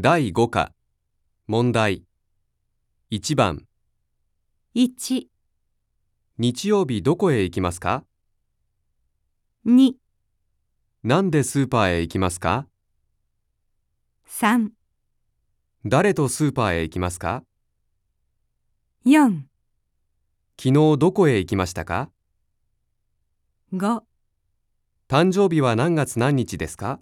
第5課。問題。1番。1、日曜日どこへ行きますか？2、なんでスーパーへ行きますか？3、誰とスーパーへ行きますか？4、昨日どこへ行きましたか？5誕生日は何月何日ですか？